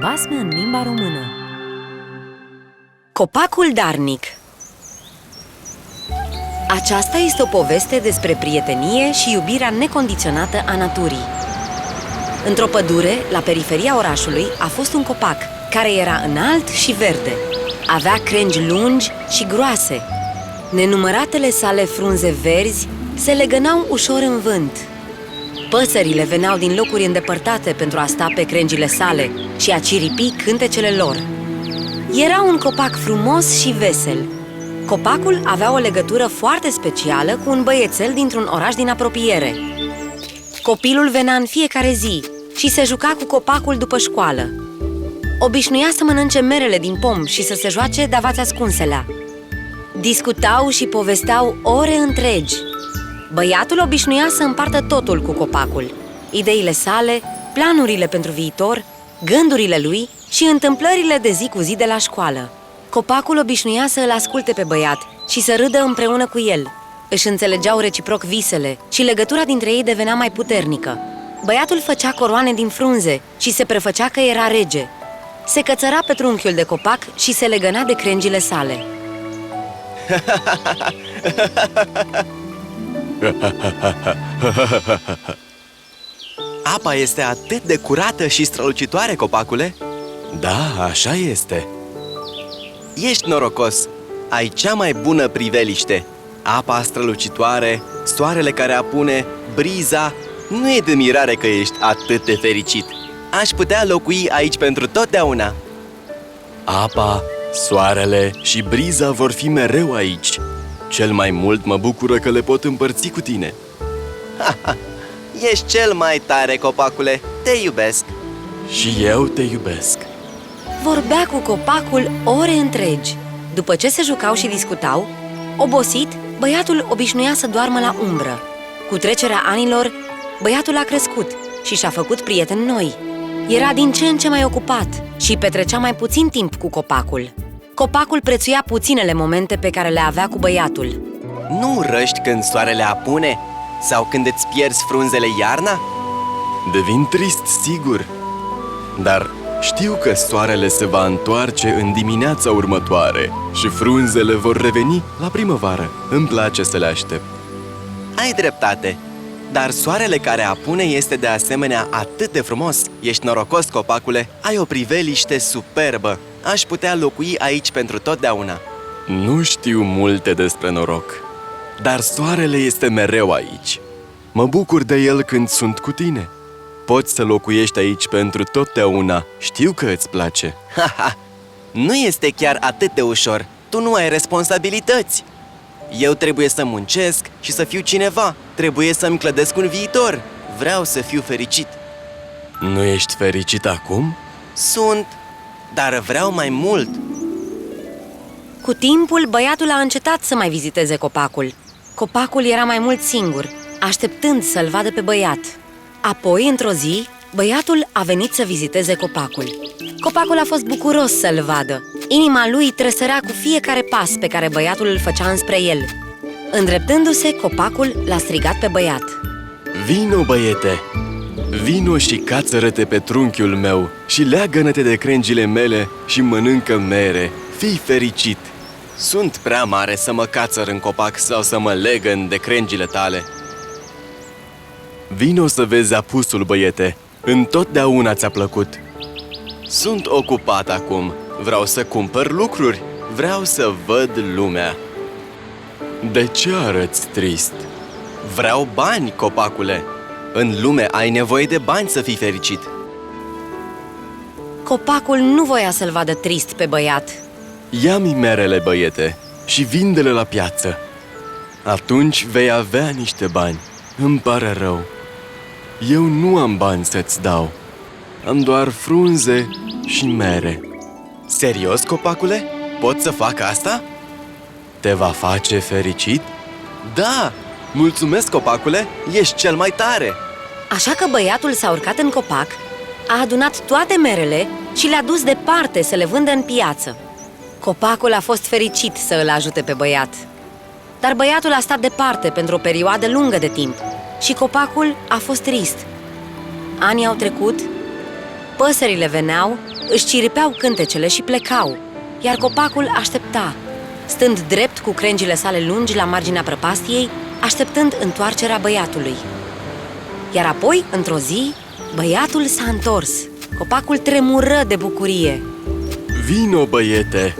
Basme în limba română Copacul darnic Aceasta este o poveste despre prietenie și iubirea necondiționată a naturii. Într-o pădure, la periferia orașului, a fost un copac care era înalt și verde. Avea crengi lungi și groase. Nenumăratele sale frunze verzi se legănau ușor în vânt. Păsările veneau din locuri îndepărtate pentru a sta pe crengile sale și a ciripi cântecele lor. Era un copac frumos și vesel. Copacul avea o legătură foarte specială cu un băiețel dintr-un oraș din apropiere. Copilul venea în fiecare zi și se juca cu copacul după școală. Obișnuia să mănânce merele din pom și să se joace de-avați ascunselea. Discutau și povesteau ore întregi. Băiatul obișnuia să împartă totul cu copacul. Ideile sale, planurile pentru viitor, gândurile lui și întâmplările de zi cu zi de la școală. Copacul obișnuia să îl asculte pe băiat și să râdă împreună cu el. Își înțelegeau reciproc visele și legătura dintre ei devenea mai puternică. Băiatul făcea coroane din frunze și se prefăcea că era rege. Se cățăra pe trunchiul de copac și se legăna de crengile sale. Apa este atât de curată și strălucitoare, copacule? Da, așa este. Ești norocos! Ai cea mai bună priveliște. Apa strălucitoare, soarele care apune, briza... Nu e de mirare că ești atât de fericit. Aș putea locui aici pentru totdeauna. Apa, soarele și briza vor fi mereu aici. Cel mai mult mă bucură că le pot împărți cu tine. Ești cel mai tare, copacule! Te iubesc! Și eu te iubesc. Vorbea cu copacul ore întregi. După ce se jucau și discutau, obosit, băiatul obișnuia să doarmă la umbră. Cu trecerea anilor, băiatul a crescut și și-a făcut prieteni noi. Era din ce în ce mai ocupat și petrecea mai puțin timp cu copacul. Copacul prețuia puținele momente pe care le avea cu băiatul. Nu răști când soarele apune? Sau când îți pierzi frunzele iarna? Devin trist, sigur. Dar știu că soarele se va întoarce în dimineața următoare și frunzele vor reveni la primăvară. Îmi place să le aștept. Ai dreptate, dar soarele care apune este de asemenea atât de frumos. Ești norocos, copacule, ai o priveliște superbă. Aș putea locui aici pentru totdeauna. Nu știu multe despre noroc, dar soarele este mereu aici. Mă bucur de el când sunt cu tine. Poți să locuiești aici pentru totdeauna. Știu că îți place. Haha, nu este chiar atât de ușor. Tu nu ai responsabilități. Eu trebuie să muncesc și să fiu cineva. Trebuie să-mi clădesc un viitor. Vreau să fiu fericit. Nu ești fericit acum? Sunt, dar vreau mai mult. Cu timpul, băiatul a încetat să mai viziteze copacul. Copacul era mai mult singur, așteptând să-l vadă pe băiat. Apoi, într-o zi, băiatul a venit să viziteze copacul. Copacul a fost bucuros să-l vadă. Inima lui tresărea cu fiecare pas pe care băiatul îl făcea înspre el. Îndreptându-se, copacul l-a strigat pe băiat. Vino, băiete! Vino și cațără-te pe trunchiul meu și leagă-te de crengile mele și mănâncă mere. Fii fericit! Sunt prea mare să mă cațăr în copac sau să mă legăn de crengile tale. Vino să vezi apusul, băiete! Întotdeauna ți-a plăcut! Sunt ocupat acum. Vreau să cumpăr lucruri. Vreau să văd lumea. De ce arăți trist? Vreau bani, copacule. În lume ai nevoie de bani să fii fericit. Copacul nu voia să-l vadă trist pe băiat. Ia-mi merele, băiete, și vinde-le la piață. Atunci vei avea niște bani. Îmi pare rău. Eu nu am bani să-ți dau. Am doar frunze și mere. Serios, copacule? Pot să fac asta? Te va face fericit? Da! Mulțumesc, copacule! Ești cel mai tare! Așa că băiatul s-a urcat în copac, a adunat toate merele și le-a dus departe să le vândă în piață. Copacul a fost fericit să îl ajute pe băiat. Dar băiatul a stat departe pentru o perioadă lungă de timp și copacul a fost trist. Anii au trecut, Păsările veneau, își ciripeau cântecele și plecau, iar copacul aștepta, stând drept cu crengile sale lungi la marginea prăpastiei, așteptând întoarcerea băiatului. Iar apoi, într-o zi, băiatul s-a întors. Copacul tremură de bucurie. Vino, băiete!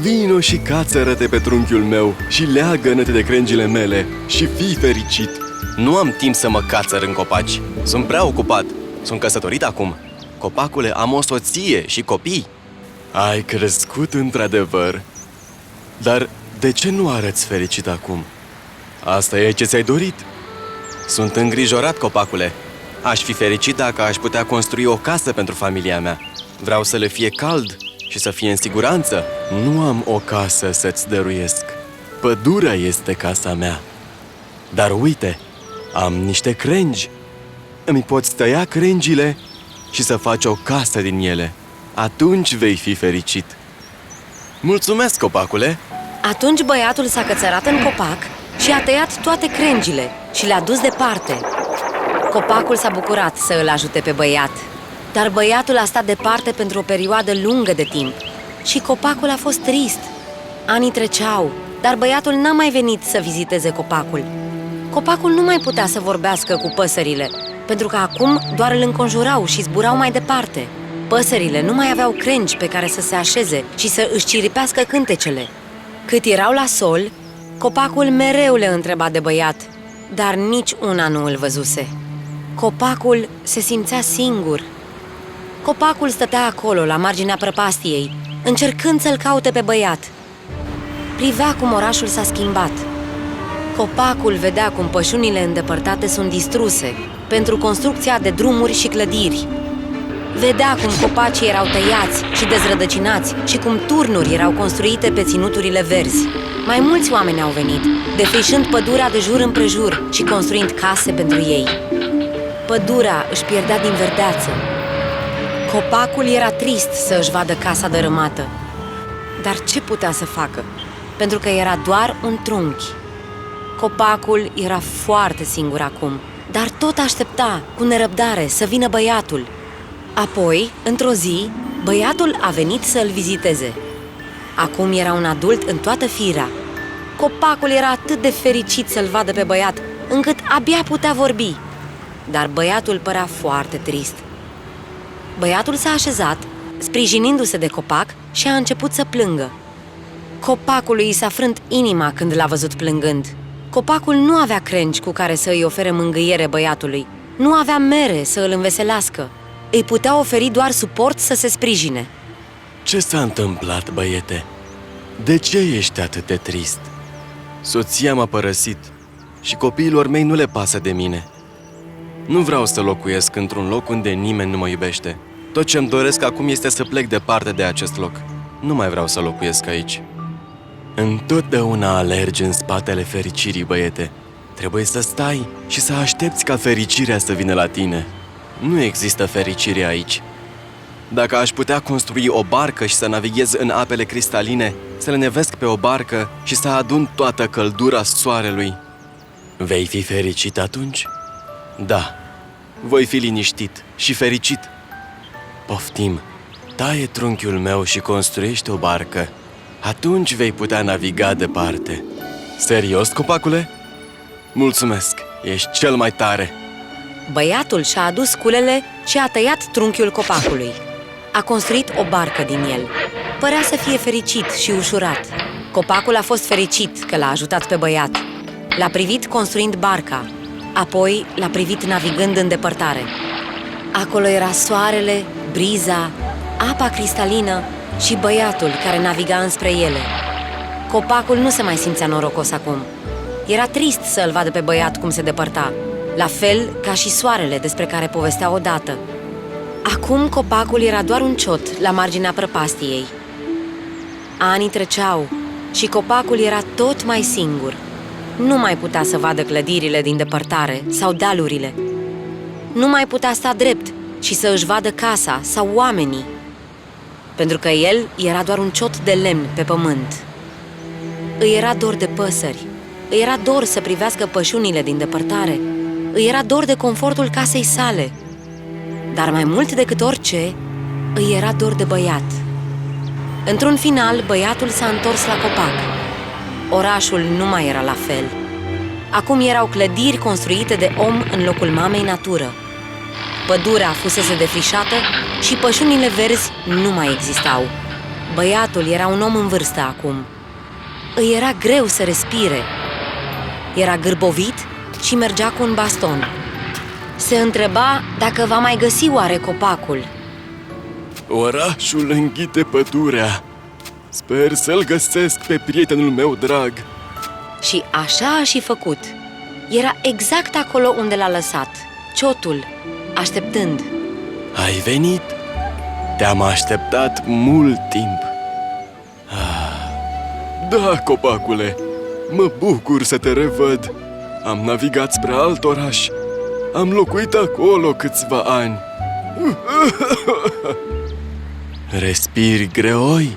Vino și cațără-te pe trunchiul meu și leagă-ne-te de crengile mele și fii fericit! Nu am timp să mă cațăr în copaci. Sunt prea ocupat. Sunt căsătorit acum. Copacule, am o soție și copii. Ai crescut într-adevăr. Dar de ce nu arăți fericit acum? Asta e ce ți-ai dorit. Sunt îngrijorat, copacule. Aș fi fericit dacă aș putea construi o casă pentru familia mea. Vreau să le fie cald și să fie în siguranță. Nu am o casă să-ți dăruiesc. Pădurea este casa mea. Dar uite, am niște crengi. Îmi poți tăia crengile și să faci o casă din ele. Atunci vei fi fericit. Mulțumesc, copacule! Atunci băiatul s-a cățărat în copac și a tăiat toate crengile și le-a dus departe. Copacul s-a bucurat să îl ajute pe băiat, dar băiatul a stat departe pentru o perioadă lungă de timp și copacul a fost trist. Anii treceau, dar băiatul n-a mai venit să viziteze copacul. Copacul nu mai putea să vorbească cu păsările, pentru că acum doar îl înconjurau și zburau mai departe. Păsările nu mai aveau crengi pe care să se așeze și să își ciripească cântecele. Cât erau la sol, copacul mereu le întreba de băiat, dar nici una nu îl văzuse. Copacul se simțea singur. Copacul stătea acolo, la marginea prăpastiei, încercând să-l caute pe băiat. Privea cum orașul s-a schimbat. Copacul vedea cum pășunile îndepărtate sunt distruse pentru construcția de drumuri și clădiri. Vedea cum copacii erau tăiați și dezrădăcinați și cum turnuri erau construite pe ținuturile verzi. Mai mulți oameni au venit, defrișând pădurea de jur împrejur și construind case pentru ei. Pădurea își pierdea din verdeață. Copacul era trist să își vadă casa dărâmată. Dar ce putea să facă? Pentru că era doar un trunchi. Copacul era foarte singur acum, dar tot aștepta, cu nerăbdare, să vină băiatul. Apoi, într-o zi, băiatul a venit să-l viziteze. Acum era un adult în toată firea. Copacul era atât de fericit să-l vadă pe băiat, încât abia putea vorbi. Dar băiatul părea foarte trist. Băiatul s-a așezat, sprijinindu-se de copac și a început să plângă. Copacului i s-a frânt inima când l-a văzut plângând. Copacul nu avea crengi cu care să îi ofere mângâiere băiatului. Nu avea mere să îl înveselească. Îi putea oferi doar suport să se sprijine. Ce s-a întâmplat, băiete? De ce ești atât de trist? Soția m-a părăsit și copiilor mei nu le pasă de mine. Nu vreau să locuiesc într-un loc unde nimeni nu mă iubește. Tot ce-mi doresc acum este să plec departe de acest loc. Nu mai vreau să locuiesc aici. Întotdeauna alergi în spatele fericirii, băiete. Trebuie să stai și să aștepți ca fericirea să vină la tine. Nu există fericire aici. Dacă aș putea construi o barcă și să navighez în apele cristaline, să le nevesc pe o barcă și să adun toată căldura soarelui, vei fi fericit atunci? Da, voi fi liniștit și fericit. Poftim, taie trunchiul meu și construiește o barcă. Atunci vei putea naviga departe. Serios, copacule? Mulțumesc, ești cel mai tare! Băiatul și-a adus culele și a tăiat trunchiul copacului. A construit o barcă din el. Părea să fie fericit și ușurat. Copacul a fost fericit că l-a ajutat pe băiat. L-a privit construind barca, apoi l-a privit navigând în depărtare. Acolo era soarele, briza, apa cristalină și băiatul care naviga înspre ele. Copacul nu se mai simțea norocos acum. Era trist să-l vadă pe băiat cum se depărta, la fel ca și soarele despre care povestea odată. Acum copacul era doar un ciot la marginea prăpastiei. Anii treceau și copacul era tot mai singur. Nu mai putea să vadă clădirile din depărtare sau dealurile. Nu mai putea sta drept și să își vadă casa sau oamenii. Pentru că el era doar un ciot de lemn pe pământ. Îi era dor de păsări, îi era dor să privească pășunile din depărtare, îi era dor de confortul casei sale. dar mai mult decât orice, îi era dor de băiat. Într-un final, băiatul s-a întors la copac. Orașul nu mai era la fel. Acum erau clădiri construite de om în locul mamei natură. Pădurea fusese defrișată și pășunile verzi nu mai existau. Băiatul era un om în vârstă acum. Îi era greu să respire. Era gârbovit și mergea cu un baston. Se întreba dacă va mai găsi oare copacul. Orașul înghite pădurea. Sper să-l găsesc pe prietenul meu drag. Și așa a și făcut. Era exact acolo unde l-a lăsat, ciotul, așteptând. Ai venit? Te-am așteptat mult timp. Ah, da, copacule, mă bucur să te revăd. Am navigat spre alt oraș. Am locuit acolo câțiva ani. Respiri greoi?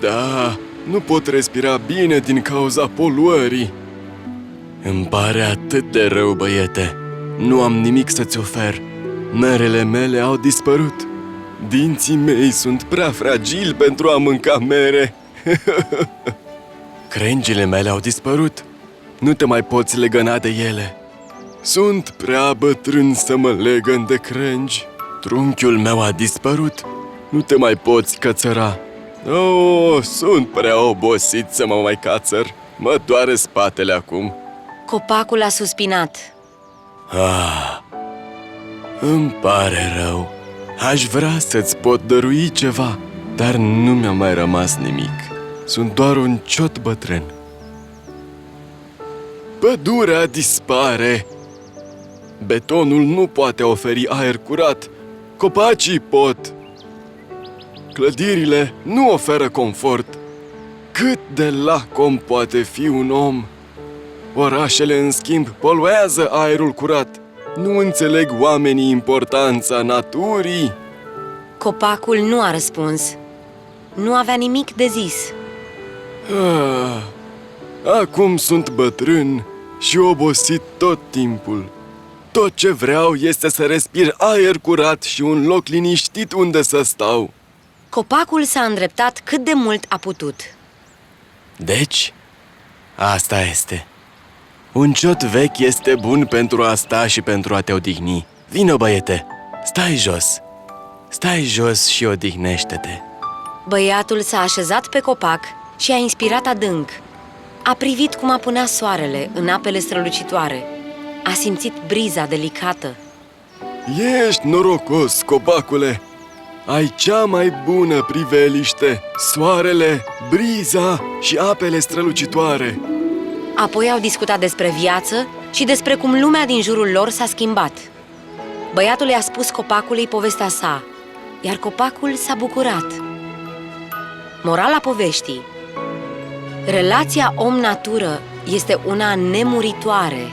Da, nu pot respira bine din cauza poluării. Îmi pare atât de rău, băiete. Nu am nimic să-ți ofer. Merele mele au dispărut. Dinții mei sunt prea fragili pentru a mânca mere. Crengile mele au dispărut. Nu te mai poți legăna de ele. Sunt prea bătrân să mă legăn de crengi. Trunchiul meu a dispărut. Nu te mai poți cățăra. Oh, sunt prea obosit să mă mai cațăr. Mă doare spatele acum. Copacul a suspinat. Ah, îmi pare rău. Aș vrea să-ți pot dărui ceva, dar nu mi-a mai rămas nimic. Sunt doar un ciot bătrân. Pădurea dispare. Betonul nu poate oferi aer curat. Copacii pot. Clădirile nu oferă confort. Cât de lacom poate fi un om? Orașele, în schimb, poluează aerul curat. Nu înțeleg oamenii importanța naturii. Copacul nu a răspuns. Nu avea nimic de zis. Ah, acum sunt bătrân și obosit tot timpul. Tot ce vreau este să respir aer curat și un loc liniștit unde să stau. Copacul s-a îndreptat cât de mult a putut. Deci, asta este. Un ciot vechi este bun pentru a sta și pentru a te odihni. Vino, băiete, stai jos. Stai jos și odihnește-te. Băiatul s-a așezat pe copac și a inspirat adânc. A privit cum apunea soarele în apele strălucitoare. A simțit briza delicată. Ești norocos, copacule! Ai cea mai bună priveliște, soarele, briza și apele strălucitoare. Apoi au discutat despre viață și despre cum lumea din jurul lor s-a schimbat. Băiatul i-a spus copacului povestea sa, iar copacul s-a bucurat. Morala poveștii Relația om-natură este una nemuritoare.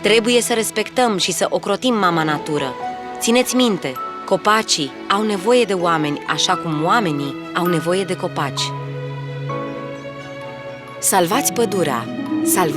Trebuie să respectăm și să ocrotim mama natură. Țineți minte, copacii au nevoie de oameni așa cum oamenii au nevoie de copaci. Salvați pădurea! Salvați